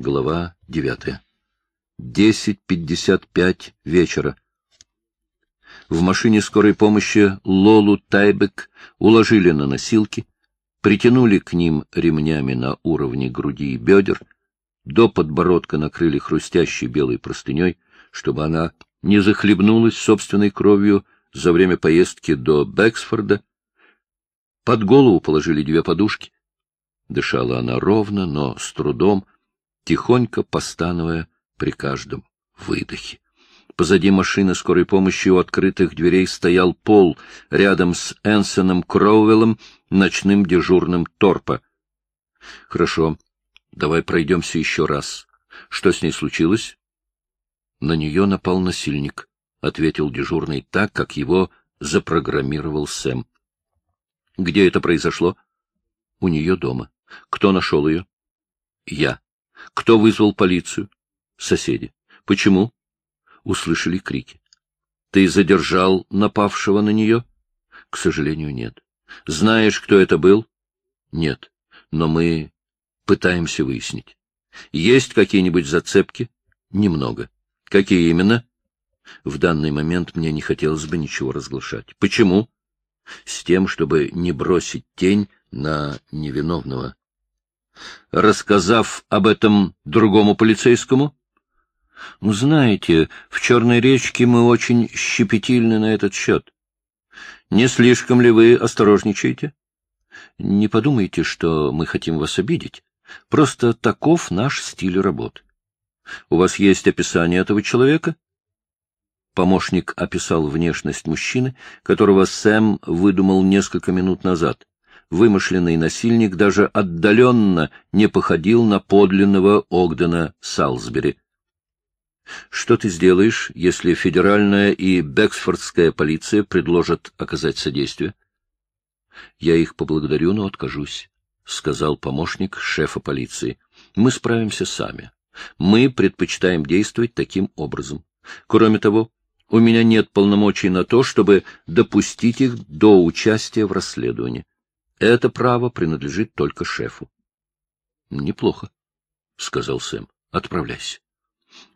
Глава девятая. Десять пятьдесят пять вечера. В машине скорой помощи Лолу Тайбек уложили на носилки, притянули к ним ремнями на уровне груди и бедер, до подбородка накрыли хрустящей белой простыней, чтобы она не захлебнулась собственной кровью за время поездки до Бэксфорда. Под голову положили две подушки. Дышала она ровно, но с трудом, тихонько постановая при каждом выдохе. Позади машины скорой помощи у открытых дверей стоял Пол, рядом с Энсоном Кроуэллом, ночным дежурным торпа. — Хорошо, давай пройдемся еще раз. Что с ней случилось? — На нее напал насильник, — ответил дежурный так, как его запрограммировал Сэм. — Где это произошло? — У нее дома. Кто нашел ее? — Я. Кто вызвал полицию? Соседи. Почему? Услышали крики. Ты задержал напавшего на нее? К сожалению, нет. Знаешь, кто это был? Нет. Но мы пытаемся выяснить. Есть какие-нибудь зацепки? Немного. Какие именно? В данный момент мне не хотелось бы ничего разглашать. Почему? С тем, чтобы не бросить тень на невиновного рассказав об этом другому полицейскому? Ну, знаете, в Черной речке мы очень щепетильны на этот счет. Не слишком ли вы осторожничаете? Не подумайте, что мы хотим вас обидеть. Просто таков наш стиль работы. У вас есть описание этого человека? Помощник описал внешность мужчины, которого Сэм выдумал несколько минут назад вымышленный насильник даже отдаленно не походил на подлинного Огдена Салсбери. Что ты сделаешь, если федеральная и Бексфордская полиция предложат оказать содействие? Я их поблагодарю, но откажусь, — сказал помощник шефа полиции. Мы справимся сами. Мы предпочитаем действовать таким образом. Кроме того, у меня нет полномочий на то, чтобы допустить их до участия в расследовании. Это право принадлежит только шефу. — Неплохо, — сказал Сэм. — Отправляйся.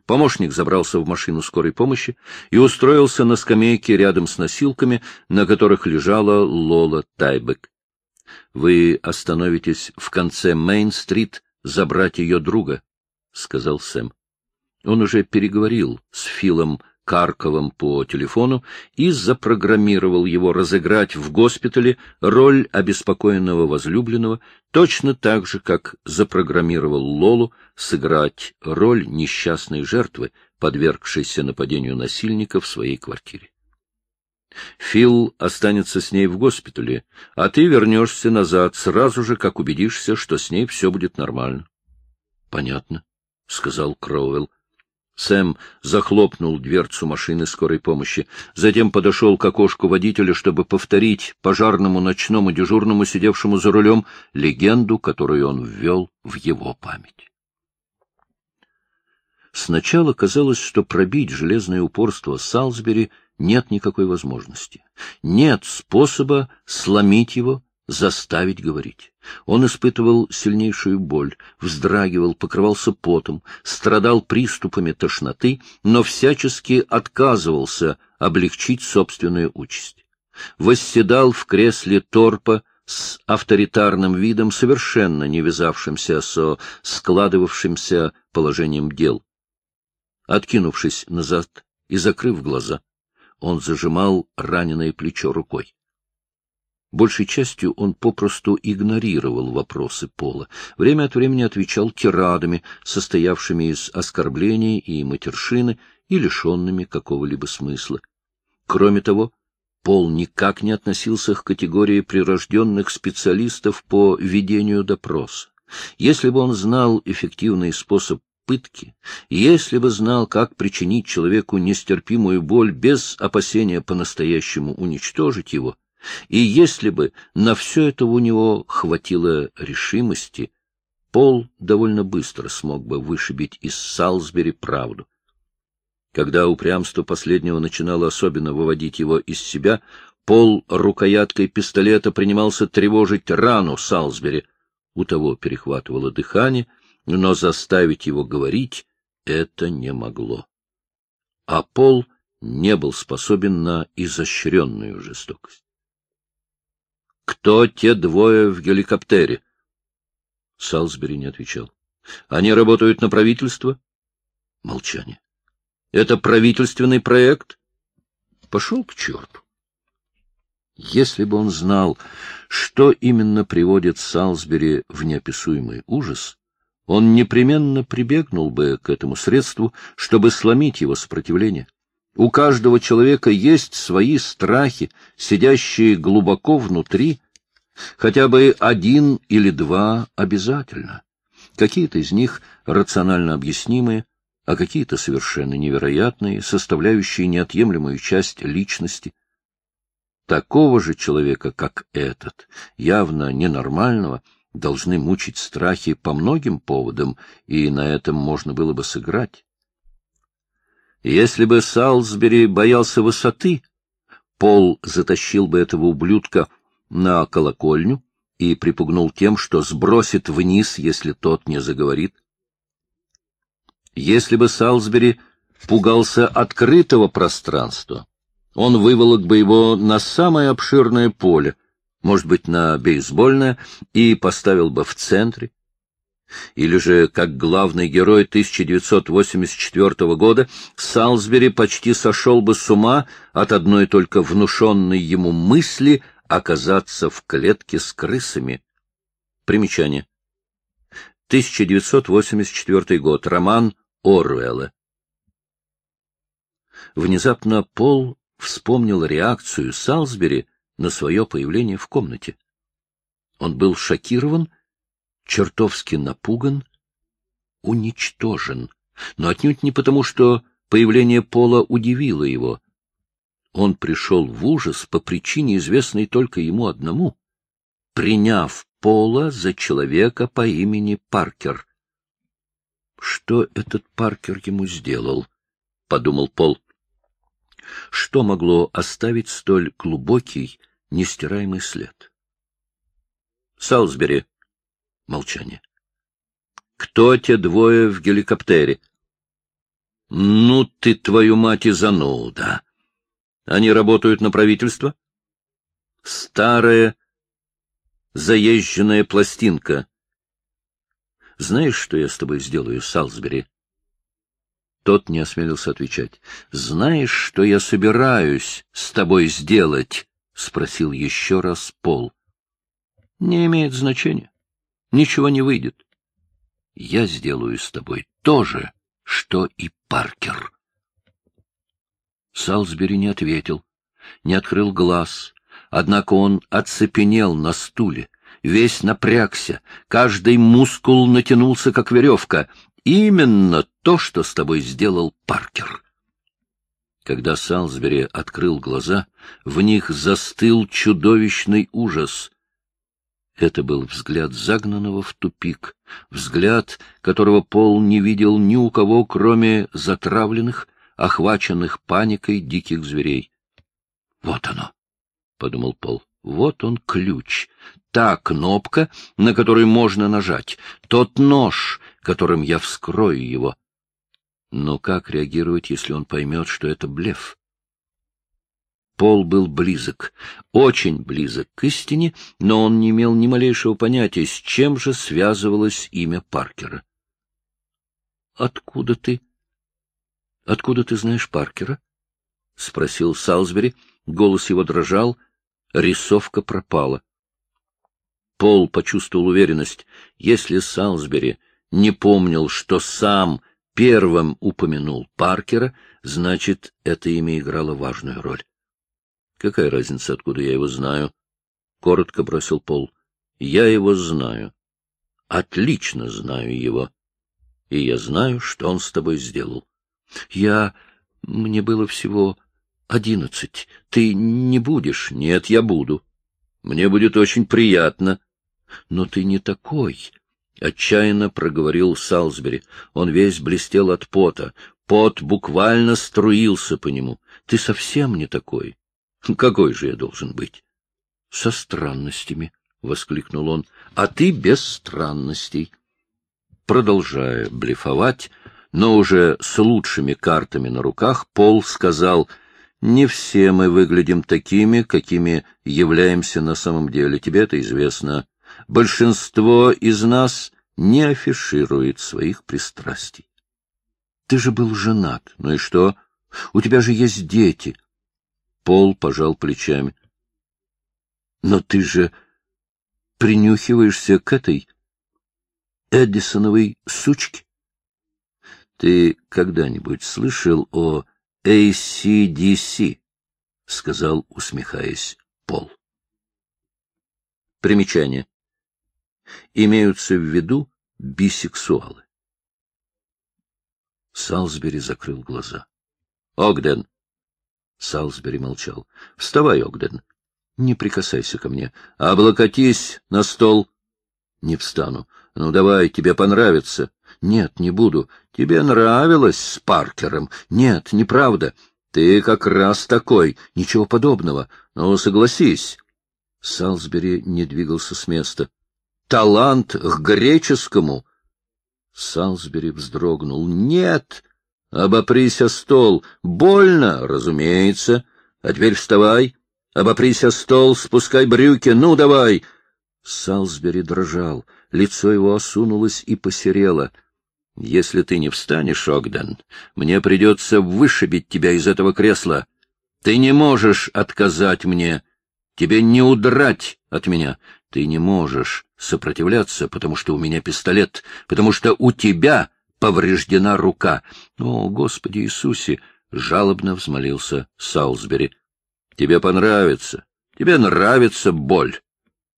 Помощник забрался в машину скорой помощи и устроился на скамейке рядом с носилками, на которых лежала Лола Тайбек. — Вы остановитесь в конце Мейн-стрит забрать ее друга, — сказал Сэм. Он уже переговорил с Филом Карковым по телефону и запрограммировал его разыграть в госпитале роль обеспокоенного возлюбленного, точно так же, как запрограммировал Лолу сыграть роль несчастной жертвы, подвергшейся нападению насильника в своей квартире. Фил останется с ней в госпитале, а ты вернешься назад сразу же, как убедишься, что с ней все будет нормально. — Понятно, — сказал Кроуэлл. Сэм захлопнул дверцу машины скорой помощи, затем подошел к окошку водителя, чтобы повторить пожарному ночному дежурному, сидевшему за рулем, легенду, которую он ввел в его память. Сначала казалось, что пробить железное упорство Салсбери нет никакой возможности. Нет способа сломить его заставить говорить. Он испытывал сильнейшую боль, вздрагивал, покрывался потом, страдал приступами тошноты, но всячески отказывался облегчить собственную участь. Восседал в кресле торпа с авторитарным видом, совершенно не вязавшимся со складывавшимся положением дел. Откинувшись назад и закрыв глаза, он зажимал раненое плечо рукой. Большей частью он попросту игнорировал вопросы Пола, время от времени отвечал тирадами, состоявшими из оскорблений и матершины, и лишенными какого-либо смысла. Кроме того, Пол никак не относился к категории прирожденных специалистов по ведению допроса. Если бы он знал эффективный способ пытки, если бы знал, как причинить человеку нестерпимую боль без опасения по-настоящему уничтожить его, и если бы на все это у него хватило решимости, Пол довольно быстро смог бы вышибить из Салсбери правду. Когда упрямство последнего начинало особенно выводить его из себя, Пол рукояткой пистолета принимался тревожить рану Салсбери. У того перехватывало дыхание, но заставить его говорить это не могло. А Пол не был способен на изощренную жестокость. — Кто те двое в геликоптере? Салсбери не отвечал. — Они работают на правительство? Молчание. — Это правительственный проект? Пошел к черту. Если бы он знал, что именно приводит Салсбери в неописуемый ужас, он непременно прибегнул бы к этому средству, чтобы сломить его сопротивление. У каждого человека есть свои страхи, сидящие глубоко внутри, хотя бы один или два обязательно. Какие-то из них рационально объяснимые, а какие-то совершенно невероятные, составляющие неотъемлемую часть личности. Такого же человека, как этот, явно ненормального, должны мучить страхи по многим поводам, и на этом можно было бы сыграть. Если бы Салсбери боялся высоты, Пол затащил бы этого ублюдка на колокольню и припугнул тем, что сбросит вниз, если тот не заговорит. Если бы Салсбери пугался открытого пространства, он выволок бы его на самое обширное поле, может быть, на бейсбольное, и поставил бы в центре. Или же, как главный герой 1984 года, Салсбери почти сошел бы с ума от одной только внушенной ему мысли оказаться в клетке с крысами. Примечание. 1984 год. Роман Орвелла. Внезапно Пол вспомнил реакцию Салсбери на свое появление в комнате. Он был шокирован, чертовски напуган, уничтожен, но отнюдь не потому, что появление Пола удивило его. Он пришел в ужас по причине, известной только ему одному, приняв Пола за человека по имени Паркер. Что этот Паркер ему сделал? — подумал Пол. Что могло оставить столь глубокий, нестираемый след? Салсбери. Молчание. Кто те двое в геликоптере? Ну ты, твою мать, и зануда. Они работают на правительство? Старая заезженная пластинка. Знаешь, что я с тобой сделаю, Салсбери? Тот не осмелился отвечать. — Знаешь, что я собираюсь с тобой сделать? — спросил еще раз Пол. — Не имеет значения. Ничего не выйдет. Я сделаю с тобой то же, что и Паркер. Салсбери не ответил, не открыл глаз, однако он оцепенел на стуле, весь напрягся, каждый мускул натянулся, как веревка, Именно то, что с тобой сделал Паркер. Когда Салсбери открыл глаза, в них застыл чудовищный ужас. Это был взгляд загнанного в тупик, взгляд, которого Пол не видел ни у кого, кроме затравленных, охваченных паникой диких зверей. — Вот оно, — подумал Пол, — вот он ключ, та кнопка, на которую можно нажать, тот нож, которым я вскрою его. Но как реагировать, если он поймет, что это блеф? Пол был близок, очень близок к истине, но он не имел ни малейшего понятия, с чем же связывалось имя Паркера. — Откуда ты? — Откуда ты знаешь Паркера? — спросил Салсбери. Голос его дрожал, рисовка пропала. Пол почувствовал уверенность. Если Салсбери не помнил, что сам первым упомянул Паркера, значит, это имя играло важную роль. — Какая разница, откуда я его знаю? — коротко бросил Пол. — Я его знаю. Отлично знаю его. И я знаю, что он с тобой сделал. — Я... Мне было всего одиннадцать. Ты не будешь? Нет, я буду. Мне будет очень приятно. Но ты не такой. — отчаянно проговорил Салсбери. Он весь блестел от пота. Пот буквально струился по нему. — Ты совсем не такой. — Какой же я должен быть? — Со странностями, — воскликнул он. — А ты без странностей. Продолжая блефовать, но уже с лучшими картами на руках, Пол сказал, «Не все мы выглядим такими, какими являемся на самом деле. Тебе это известно. Большинство из нас не афиширует своих пристрастий. Ты же был женат. Ну и что? У тебя же есть дети. Пол пожал плечами. Но ты же принюхиваешься к этой Эдисоновой сучке. Ты когда-нибудь слышал о ACDC? — сказал, усмехаясь, Пол. Примечание. Имеются в виду бисексуалы. Салсбери закрыл глаза. — Огден! Салсбери молчал. — Вставай, Огден. Не прикасайся ко мне. Облокотись на стол. — Не встану. Ну, давай, тебе понравится. — Нет, не буду. Тебе нравилось с Паркером. Нет, неправда. Ты как раз такой. Ничего подобного. Ну, согласись. Салсбери не двигался с места. — Талант к греческому! Салсбери вздрогнул. — Нет! Обопрись о стол. Больно, разумеется. А теперь вставай. Обопрись о стол, спускай брюки. Ну, давай! Салсбери дрожал. Лицо его осунулось и посерело. — Если ты не встанешь, Огден, мне придется вышибить тебя из этого кресла. Ты не можешь отказать мне. Тебе не удрать от меня. Ты не можешь сопротивляться, потому что у меня пистолет, потому что у тебя повреждена рука. О, Господи Иисусе! — жалобно взмолился Саусбери. — Тебе понравится. Тебе нравится боль.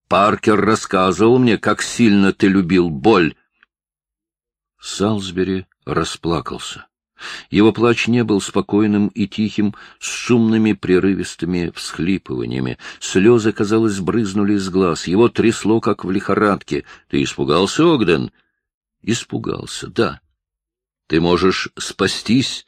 Паркер рассказывал мне, как сильно ты любил боль. Салсбери расплакался. Его плач не был спокойным и тихим, с шумными прерывистыми всхлипываниями. Слезы, казалось, брызнули из глаз. Его трясло, как в лихорадке. — Ты испугался, Огден? — Испугался, да. — Ты можешь спастись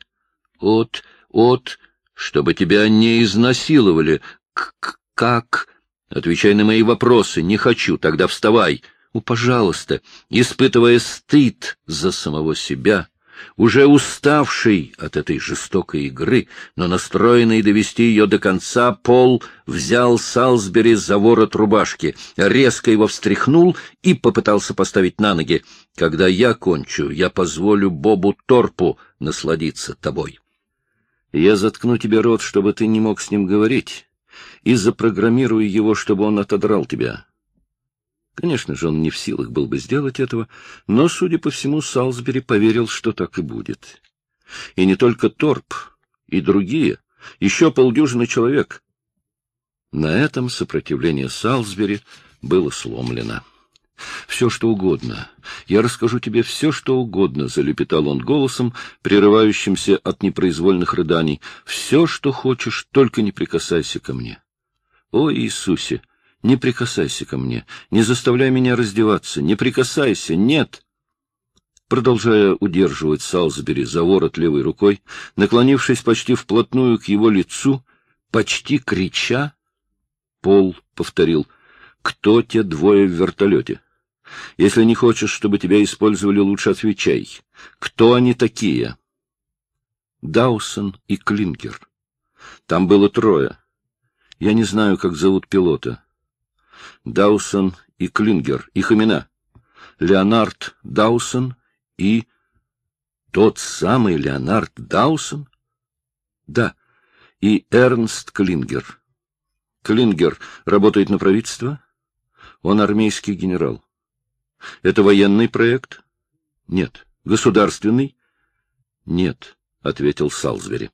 от... от... чтобы тебя не изнасиловали. К как? Отвечай на мои вопросы. Не хочу. Тогда вставай. Ну, пожалуйста, испытывая стыд за самого себя, уже уставший от этой жестокой игры, но настроенный довести ее до конца, Пол взял Салсбери за ворот рубашки, резко его встряхнул и попытался поставить на ноги. «Когда я кончу, я позволю Бобу Торпу насладиться тобой. Я заткну тебе рот, чтобы ты не мог с ним говорить, и запрограммирую его, чтобы он отодрал тебя. Конечно же, он не в силах был бы сделать этого, но, судя по всему, Салсбери поверил, что так и будет. И не только Торп, и другие, еще полдюжины человек. На этом сопротивление Салсбери было сломлено. «Все, что угодно. Я расскажу тебе все, что угодно», — залепетал он голосом, прерывающимся от непроизвольных рыданий. «Все, что хочешь, только не прикасайся ко мне». «О, Иисусе! Не прикасайся ко мне, не заставляй меня раздеваться, не прикасайся, нет!» Продолжая удерживать Салсбери за ворот левой рукой, наклонившись почти вплотную к его лицу, почти крича, Пол повторил, «Кто те двое в вертолете? Если не хочешь, чтобы тебя использовали, лучше отвечай. Кто они такие?» Даусон и Клинкер. Там было трое. Я не знаю, как зовут пилота. Даусон и Клингер. Их имена. Леонард Даусон и... Тот самый Леонард Даусон? Да, и Эрнст Клингер. Клингер работает на правительство? Он армейский генерал. Это военный проект? Нет. Государственный? Нет, — ответил Салзвери.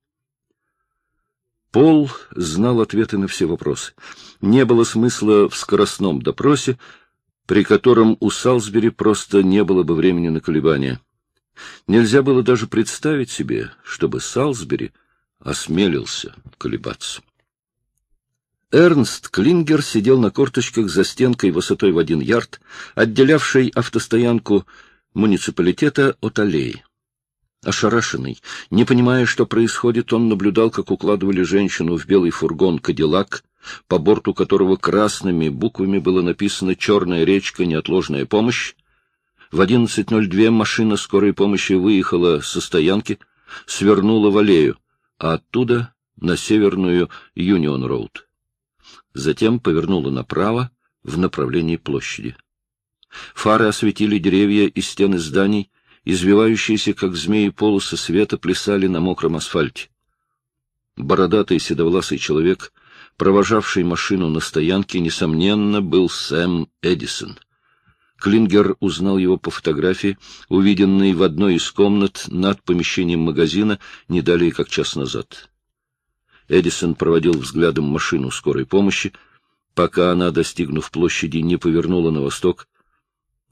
Пол знал ответы на все вопросы. Не было смысла в скоростном допросе, при котором у Салсбери просто не было бы времени на колебания. Нельзя было даже представить себе, чтобы Салсбери осмелился колебаться. Эрнст Клингер сидел на корточках за стенкой высотой в один ярд, отделявшей автостоянку муниципалитета от аллеи. Ошарашенный, не понимая, что происходит, он наблюдал, как укладывали женщину в белый фургон «Кадиллак», по борту которого красными буквами было написано «Черная речка. Неотложная помощь». В 11.02 машина скорой помощи выехала со стоянки, свернула в аллею, а оттуда на северную Юнион-роуд. Затем повернула направо в направлении площади. Фары осветили деревья и стены зданий, извивающиеся, как змеи полосы света, плясали на мокром асфальте. Бородатый седовласый человек, провожавший машину на стоянке, несомненно, был Сэм Эдисон. Клингер узнал его по фотографии, увиденной в одной из комнат над помещением магазина не далее как час назад. Эдисон проводил взглядом машину скорой помощи, пока она, достигнув площади, не повернула на восток.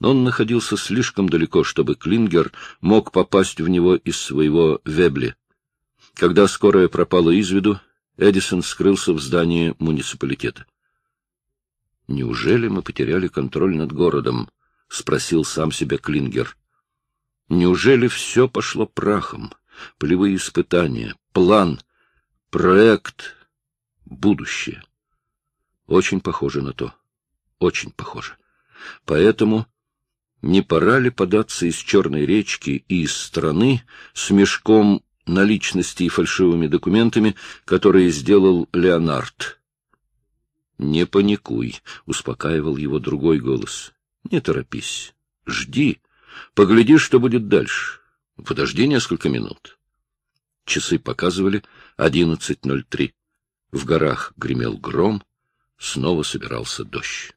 Он находился слишком далеко, чтобы Клингер мог попасть в него из своего вебли. Когда скорая пропала из виду, Эдисон скрылся в здании муниципалитета. «Неужели мы потеряли контроль над городом?» — спросил сам себя Клингер. Неужели все пошло прахом? Полевые испытания, план, проект, будущее. Очень похоже на то. Очень похоже. Поэтому не пора ли податься из Черной речки и из страны с мешком наличности и фальшивыми документами, которые сделал Леонард? — Не паникуй, — успокаивал его другой голос. Не торопись. Жди. Погляди, что будет дальше. Подожди несколько минут. Часы показывали 11.03. В горах гремел гром. Снова собирался дождь.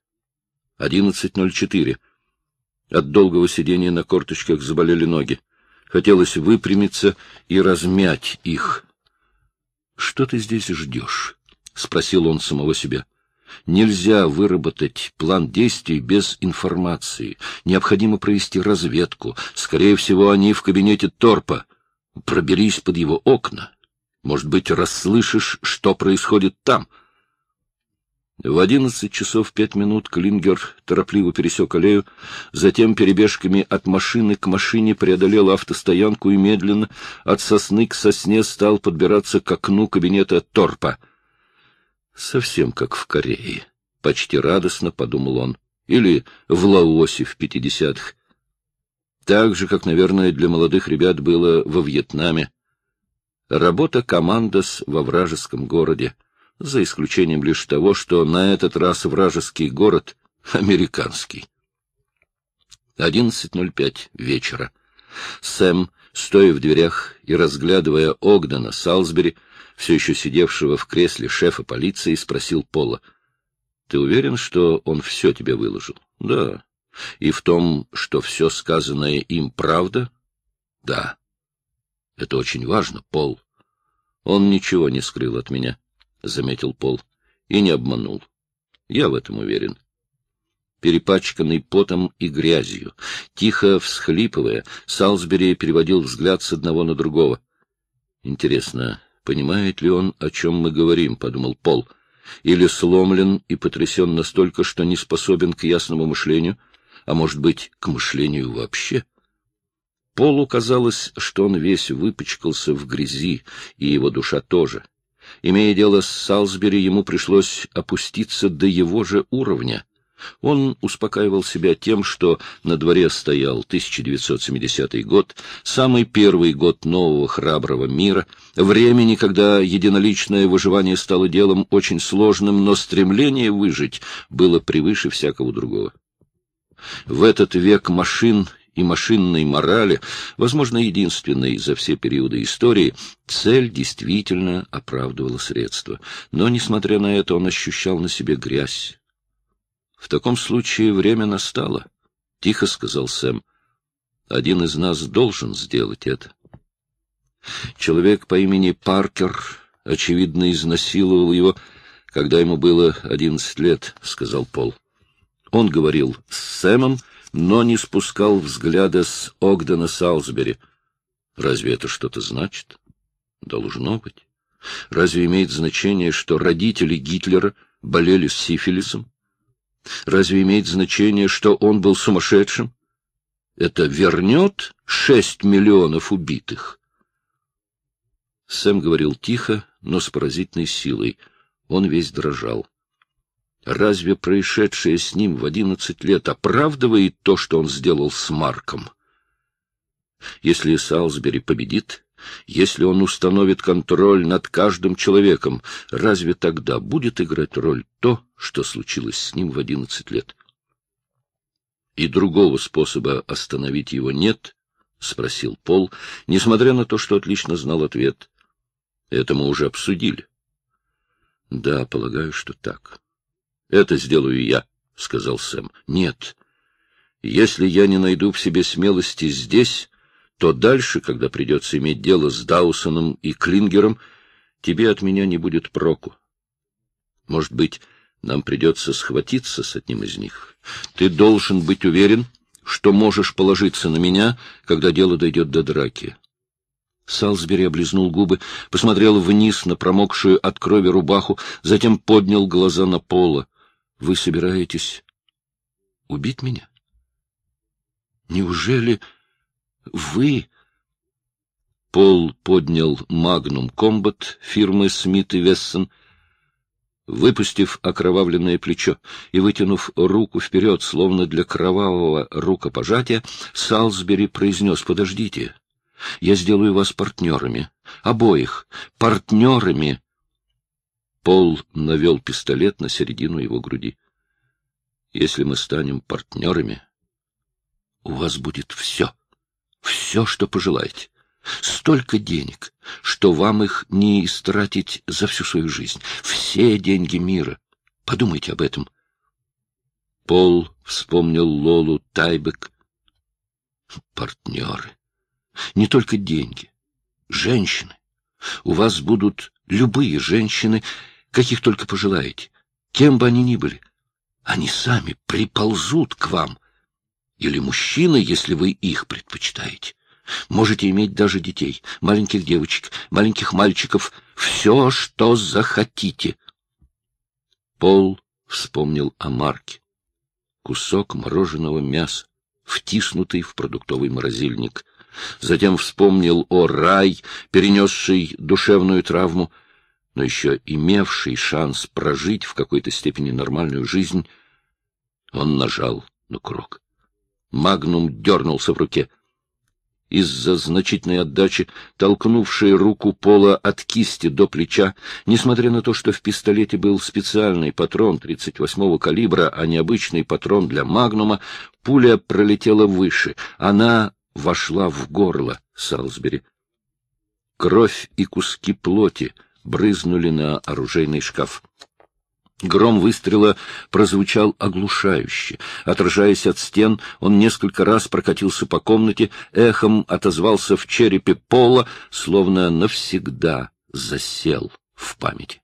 11.04. От долгого сидения на корточках заболели ноги. Хотелось выпрямиться и размять их. — Что ты здесь ждешь? — спросил он самого себя. Нельзя выработать план действий без информации. Необходимо провести разведку. Скорее всего, они в кабинете Торпа. Проберись под его окна. Может быть, расслышишь, что происходит там. В одиннадцать часов пять минут Клингер торопливо пересек аллею, затем перебежками от машины к машине преодолел автостоянку и медленно от сосны к сосне стал подбираться к окну кабинета Торпа — Совсем как в Корее. Почти радостно подумал он. Или в Лаосе в пятидесятых. Так же, как, наверное, для молодых ребят было во Вьетнаме. Работа командос во вражеском городе, за исключением лишь того, что на этот раз вражеский город — американский. 11.05 вечера. Сэм, стоя в дверях и разглядывая Огдена Салсбери, все еще сидевшего в кресле шефа полиции, спросил Пола. — Ты уверен, что он все тебе выложил? — Да. — И в том, что все сказанное им правда? — Да. — Это очень важно, Пол. — Он ничего не скрыл от меня, — заметил Пол, — и не обманул. Я в этом уверен. Перепачканный потом и грязью, тихо всхлипывая, Салсбери переводил взгляд с одного на другого. Интересно, Понимает ли он, о чем мы говорим, — подумал Пол, — или сломлен и потрясен настолько, что не способен к ясному мышлению, а, может быть, к мышлению вообще? Полу казалось, что он весь выпачкался в грязи, и его душа тоже. Имея дело с Салсбери, ему пришлось опуститься до его же уровня — он успокаивал себя тем, что на дворе стоял 1970 год, самый первый год нового храброго мира, времени, когда единоличное выживание стало делом очень сложным, но стремление выжить было превыше всякого другого. В этот век машин и машинной морали, возможно, единственной за все периоды истории, цель действительно оправдывала средства. Но, несмотря на это, он ощущал на себе грязь, в таком случае время настало, — тихо сказал Сэм. Один из нас должен сделать это. Человек по имени Паркер, очевидно, изнасиловал его, когда ему было одиннадцать лет, — сказал Пол. Он говорил с Сэмом, но не спускал взгляда с Огдена Салсбери. Разве это что-то значит? Должно быть. Разве имеет значение, что родители Гитлера болели сифилисом? Разве имеет значение, что он был сумасшедшим? Это вернет шесть миллионов убитых? Сэм говорил тихо, но с поразительной силой. Он весь дрожал. Разве происшедшее с ним в одиннадцать лет оправдывает то, что он сделал с Марком? Если Салсбери победит, если он установит контроль над каждым человеком, разве тогда будет играть роль то, что случилось с ним в одиннадцать лет? И другого способа остановить его нет, — спросил Пол, несмотря на то, что отлично знал ответ. Это мы уже обсудили. — Да, полагаю, что так. — Это сделаю я, — сказал Сэм. — Нет. Если я не найду в себе смелости здесь, то дальше, когда придется иметь дело с Даусоном и Клингером, тебе от меня не будет проку. Может быть, нам придется схватиться с одним из них. Ты должен быть уверен, что можешь положиться на меня, когда дело дойдет до драки. Салсбери облизнул губы, посмотрел вниз на промокшую от крови рубаху, затем поднял глаза на пола. — Вы собираетесь убить меня? Неужели вы... Пол поднял «Магнум Комбат» фирмы Смит и Вессон, выпустив окровавленное плечо и вытянув руку вперед, словно для кровавого рукопожатия, Салсбери произнес «Подождите, я сделаю вас партнерами, обоих, партнерами». Пол навел пистолет на середину его груди. «Если мы станем партнерами, у вас будет все» все, что пожелаете. Столько денег, что вам их не истратить за всю свою жизнь. Все деньги мира. Подумайте об этом. Пол вспомнил Лолу Тайбек. Партнеры. Не только деньги. Женщины. У вас будут любые женщины, каких только пожелаете. Кем бы они ни были. Они сами приползут к вам — или мужчины, если вы их предпочитаете. Можете иметь даже детей, маленьких девочек, маленьких мальчиков, все, что захотите. Пол вспомнил о Марке. Кусок мороженого мяса, втиснутый в продуктовый морозильник. Затем вспомнил о Рай, перенесший душевную травму, но еще имевший шанс прожить в какой-то степени нормальную жизнь. Он нажал на курок. Магнум дернулся в руке. Из-за значительной отдачи, толкнувшей руку Пола от кисти до плеча, несмотря на то, что в пистолете был специальный патрон 38-го калибра, а не обычный патрон для Магнума, пуля пролетела выше. Она вошла в горло Салсбери. Кровь и куски плоти брызнули на оружейный шкаф. Гром выстрела прозвучал оглушающе. Отражаясь от стен, он несколько раз прокатился по комнате, эхом отозвался в черепе пола, словно навсегда засел в памяти.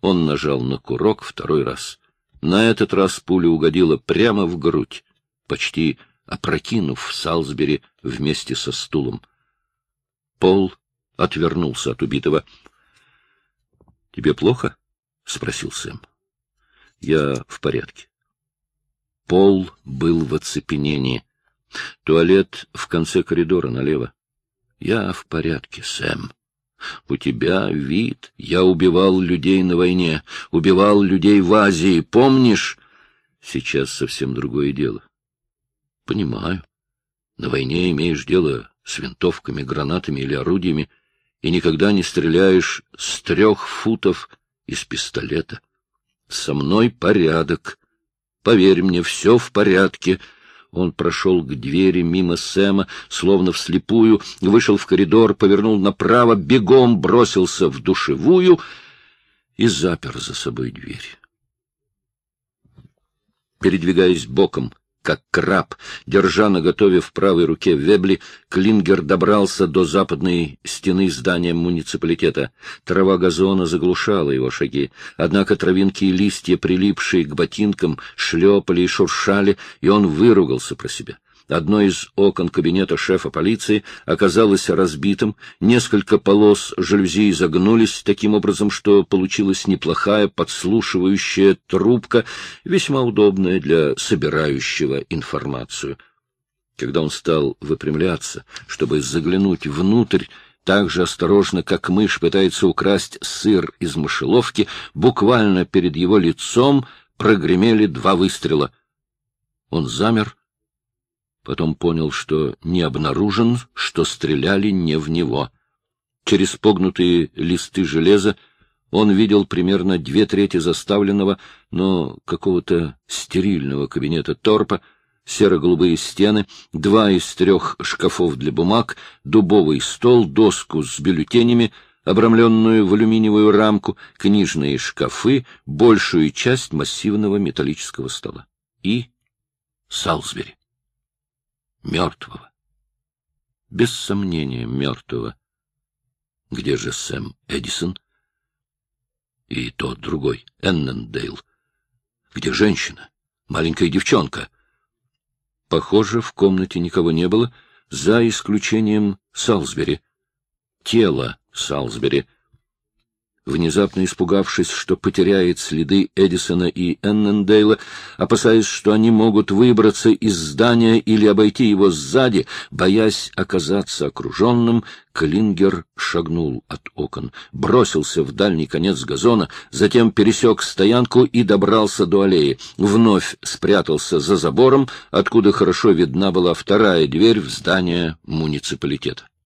Он нажал на курок второй раз. На этот раз пуля угодила прямо в грудь, почти опрокинув Салсбери вместе со стулом. Пол отвернулся от убитого. — Тебе плохо? —— спросил Сэм. — Я в порядке. Пол был в оцепенении. Туалет в конце коридора налево. — Я в порядке, Сэм. У тебя вид. Я убивал людей на войне, убивал людей в Азии, помнишь? Сейчас совсем другое дело. — Понимаю. На войне имеешь дело с винтовками, гранатами или орудиями, и никогда не стреляешь с трех футов из пистолета. Со мной порядок. Поверь мне, все в порядке. Он прошел к двери мимо Сэма, словно вслепую, вышел в коридор, повернул направо, бегом бросился в душевую и запер за собой дверь. Передвигаясь боком, как краб, держа наготове в правой руке вебли, Клингер добрался до западной стены здания муниципалитета. Трава газона заглушала его шаги, однако травинки и листья, прилипшие к ботинкам, шлепали и шуршали, и он выругался про себя. Одно из окон кабинета шефа полиции оказалось разбитым, несколько полос жалюзи загнулись таким образом, что получилась неплохая подслушивающая трубка, весьма удобная для собирающего информацию. Когда он стал выпрямляться, чтобы заглянуть внутрь, так же осторожно, как мышь пытается украсть сыр из мышеловки, буквально перед его лицом прогремели два выстрела. Он замер, потом понял, что не обнаружен, что стреляли не в него. Через погнутые листы железа он видел примерно две трети заставленного, но какого-то стерильного кабинета торпа, серо-голубые стены, два из трех шкафов для бумаг, дубовый стол, доску с бюллетенями, обрамленную в алюминиевую рамку, книжные шкафы, большую часть массивного металлического стола. И Салсбери. Мертвого. Без сомнения, мертвого. Где же Сэм Эдисон? И тот другой, Эннендейл. Где женщина? Маленькая девчонка. Похоже, в комнате никого не было, за исключением Салсбери. Тело Салсбери — Внезапно испугавшись, что потеряет следы Эдисона и Эннендейла, опасаясь, что они могут выбраться из здания или обойти его сзади, боясь оказаться окруженным, Клингер шагнул от окон, бросился в дальний конец газона, затем пересек стоянку и добрался до аллеи. Вновь спрятался за забором, откуда хорошо видна была вторая дверь в здание муниципалитета.